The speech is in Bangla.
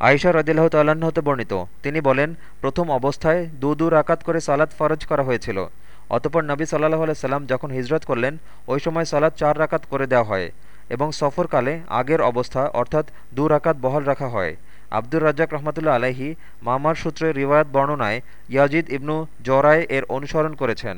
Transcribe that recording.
আয়সা রদিল্লাহ তাল্লাহ্ন হতে বর্ণিত। তিনি বলেন, প্রথম অবস্থায় দু দু রাকাত করে সালাদ ফরজ করা হয়েছিল। অতপর নবী সাল্লাহ আলাইসাল্লাম যখন হিজরত করলেন, ওই সময় সালাদ চার রাকাত করে দেওয়া হয় এবং সফরকালে আগের অবস্থা অর্থাৎ দু রাকাত বহাল রাখা হয়। আব্দুর রাজ্জাক রহমতুল্লা আলাহি মামার সূত্রে রিওয়ায়াত বর্ণনায় ইয়াজিদ ইবনু জরায় এর অনুসরণ করেছেন।